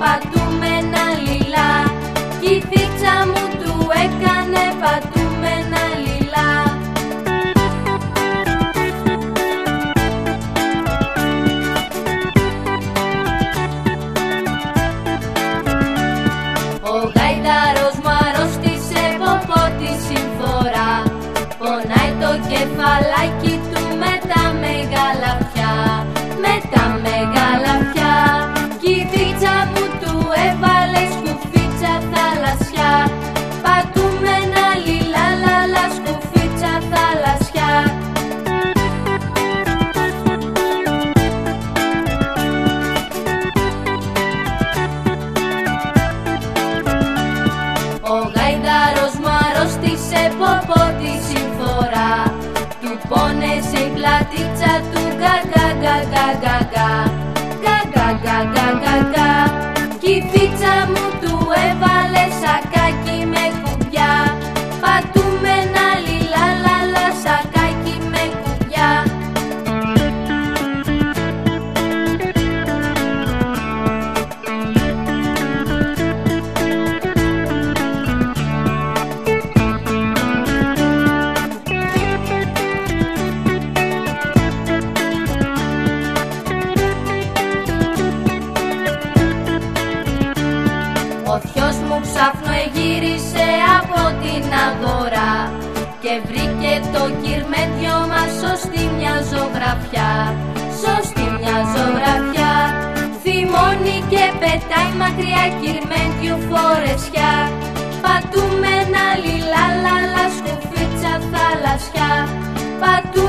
πατούμενα λιλά. Κι η μου του έκανε πατούμενα λιλά. Ο γαϊδαρός μου αρρώστησε από τη συμφορά. Πονάει το κεφαλάκι αρρώστησε ποπό τη συμφορά. Του πόνεσε η πλατίτσα του γα γα γα γα γα μου ξάφνο εγύρισε από την αγορά και βρήκε το κυρμέντιο μας σωστή μια ζωγραφιά, σωστή μια ζωγραφιά. Θυμώνει και πετάει μακριά κυρμέντιου φορεσιά, πατούμενα λιλά λαλά σκουφίτσα θαλασσιά, πατούμενα